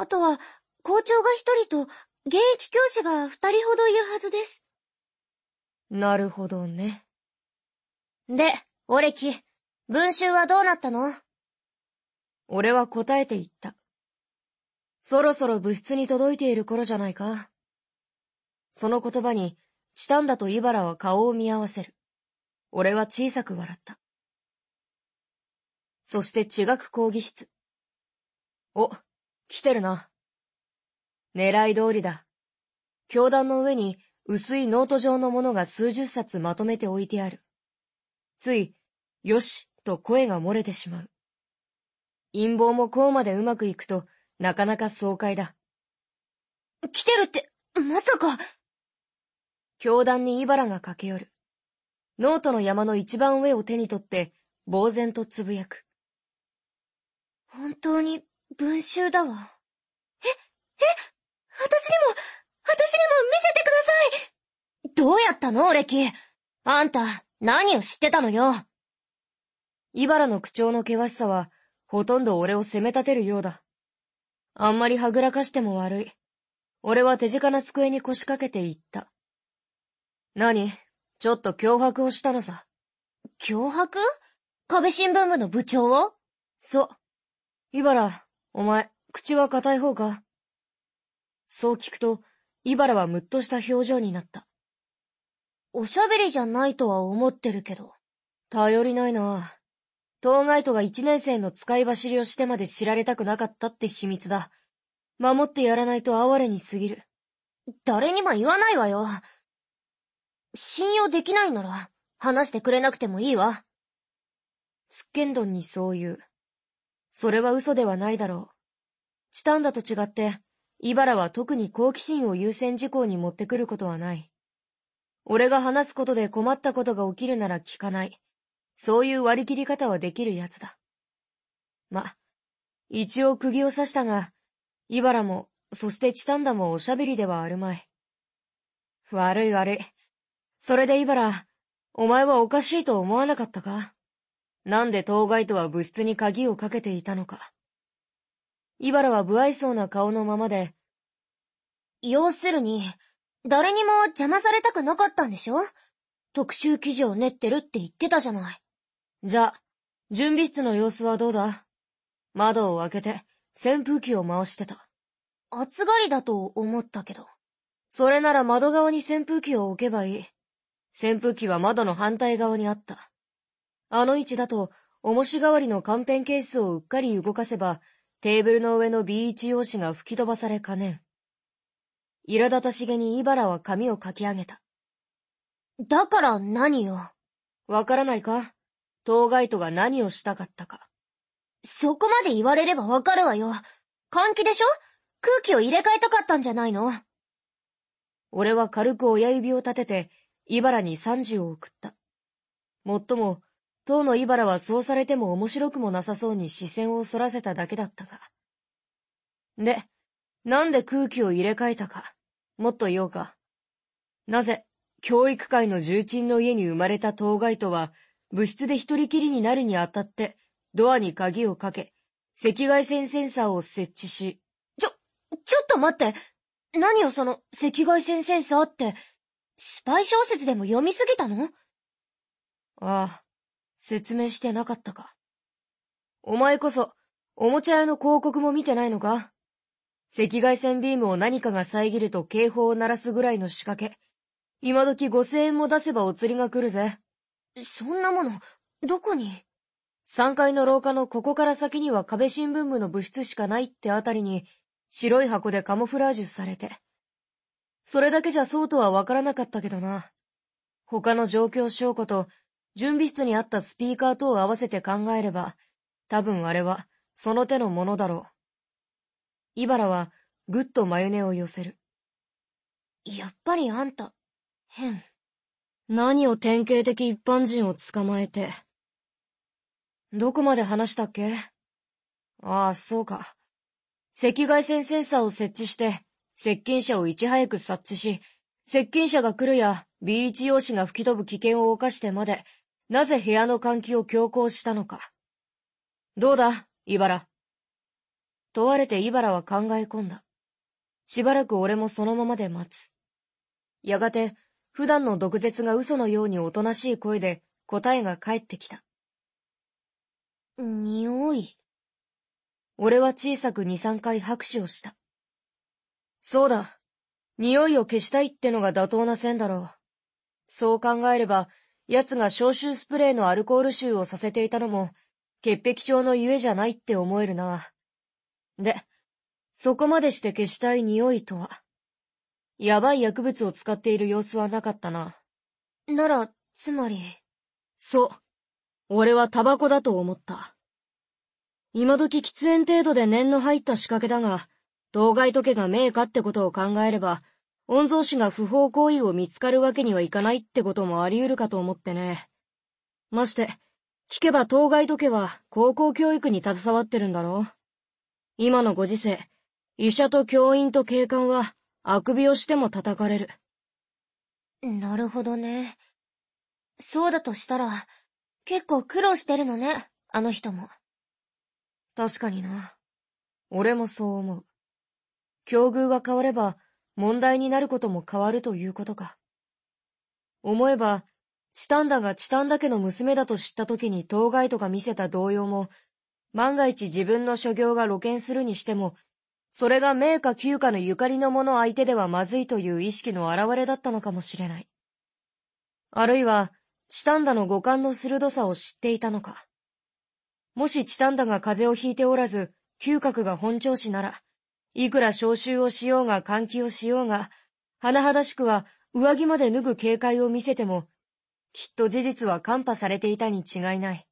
あとは、校長が一人と、現役教師が二人ほどいるはずです。なるほどね。で、オレキ、文集はどうなったの？俺は答えて言った。そろそろ部室に届いている頃じゃないか。その言葉に、チタンダとイバラは顔を見合わせる。俺は小さく笑った。そして地学講義室。お、来てるな。狙い通りだ。教団の上に薄いノート状のものが数十冊まとめて置いてある。つい、よし、と声が漏れてしまう。陰謀もこうまでうまくいくと、なかなか爽快だ。来てるって、まさか。教団にイバラが駆け寄る。ノートの山の一番上を手に取って、呆然とつぶやく。本当に文集だわ。え、え、私にも、私にも見せてくださいどうやったのオレキ。あんた、何を知ってたのよ。イバラの口調の険しさは、ほとんど俺を責め立てるようだ。あんまりはぐらかしても悪い。俺は手近な机に腰掛けて言った。何？ちょっと脅迫をしたのさ。脅迫？壁新聞部の部長を？そう。イバラ、お前、口は硬い方か？そう聞くと、イバラはむっとした表情になった。おしゃべりじゃないとは思ってるけど。頼りないな。当該都が一年生の使い走りをしてまで知られたくなかったって秘密だ。守ってやらないと哀れに過ぎる。誰にも言わないわよ。信用できないなら、話してくれなくてもいいわ。スッケンドンにそう言う。それは嘘ではないだろう。チタンダと違って、イバラは特に好奇心を優先事項に持ってくることはない。俺が話すことで困ったことが起きるなら聞かない。そういう割り切り方はできるやつだ。ま、一応釘を刺したが、イバラも、そしてチタンダもおしゃべりではあるまい。悪い悪い。それでイバラ、お前はおかしいと思わなかったか？なんで当該とは部室に鍵をかけていたのか。イバラは不愛想な顔のままで、要するに、誰にも邪魔されたくなかったんでしょ？特集記事を練ってるって言ってたじゃない。じゃあ、準備室の様子はどうだ？窓を開けて扇風機を回してた。暑がりだと思ったけど。それなら窓側に扇風機を置けばいい。扇風機は窓の反対側にあった。あの位置だと、重し代わりのカンペンケースをうっかり動かせば、テーブルの上の B1 用紙が吹き飛ばされかねん。苛立たしげにイバラは髪を書き上げた。だから何よ。わからないか？当該都が何をしたかったか。そこまで言われればわかるわよ。換気でしょ？空気を入れ替えたかったんじゃないの？俺は軽く親指を立てて、イバラに30を送った。もっとも、当のイバラはそうされても面白くもなさそうに視線を反らせただけだったが。で、なんで空気を入れ替えたか、もっと言おうか。なぜ、教育界の重鎮の家に生まれた当該とは、部室で一人きりになるにあたって、ドアに鍵をかけ、赤外線センサーを設置し、ちょ、ちょっと待って。何よその赤外線センサーって、スパイ小説でも読みすぎたの？ああ、説明してなかったか？お前こそ、おもちゃ屋の広告も見てないのか？赤外線ビームを何かが遮ると警報を鳴らすぐらいの仕掛け。今時5000円も出せばお釣りが来るぜ。そんなもの、どこに ?3 階の廊下のここから先には壁新聞部の部室しかないってあたりに、白い箱でカモフラージュされて。それだけじゃそうとはわからなかったけどな。他の状況証拠と準備室にあったスピーカーとを合わせて考えれば、多分あれは、その手のものだろう。イバラは、ぐっと眉根を寄せる。やっぱりあんた、変。何を典型的一般人を捕まえて。どこまで話したっけ？ああ、そうか。赤外線センサーを設置して、接近者をいち早く察知し、接近者が来るや B1 用紙が吹き飛ぶ危険を冒してまで、なぜ部屋の換気を強行したのか。どうだ、イバラ。問われてイバラは考え込んだ。しばらく俺もそのままで待つ。やがて、普段の毒舌が嘘のようにおとなしい声で答えが返ってきた。匂い。俺は小さく二三回拍手をした。そうだ。匂いを消したいってのが妥当な線だろう。そう考えれば、奴が消臭スプレーのアルコール臭をさせていたのも、潔癖症のゆえじゃないって思えるな。で、そこまでして消したい匂いとは？やばい薬物を使っている様子はなかったな。なら、つまり？そう。俺はタバコだと思った。今時喫煙程度で念の入った仕掛けだが、当該時計が名家ってことを考えれば、御曹司が不法行為を見つかるわけにはいかないってこともあり得るかと思ってね。まして、聞けば当該時計は高校教育に携わってるんだろう。今のご時世、医者と教員と警官は、あくびをしても叩かれる。なるほどね。そうだとしたら、結構苦労してるのね、あの人も。確かにな。俺もそう思う。境遇が変われば、問題になることも変わるということか。思えば、チタンダがチタンダ家の娘だと知った時に当該とが見せた動揺も、万が一自分の所業が露見するにしても、それが名家旧家のゆかりの者相手ではまずいという意識の表れだったのかもしれない。あるいは、チタンダの五感の鋭さを知っていたのか。もしチタンダが風邪をひいておらず、嗅覚が本調子なら、いくら召集をしようが換気をしようが、甚だしくは上着まで脱ぐ警戒を見せても、きっと事実は看破されていたに違いない。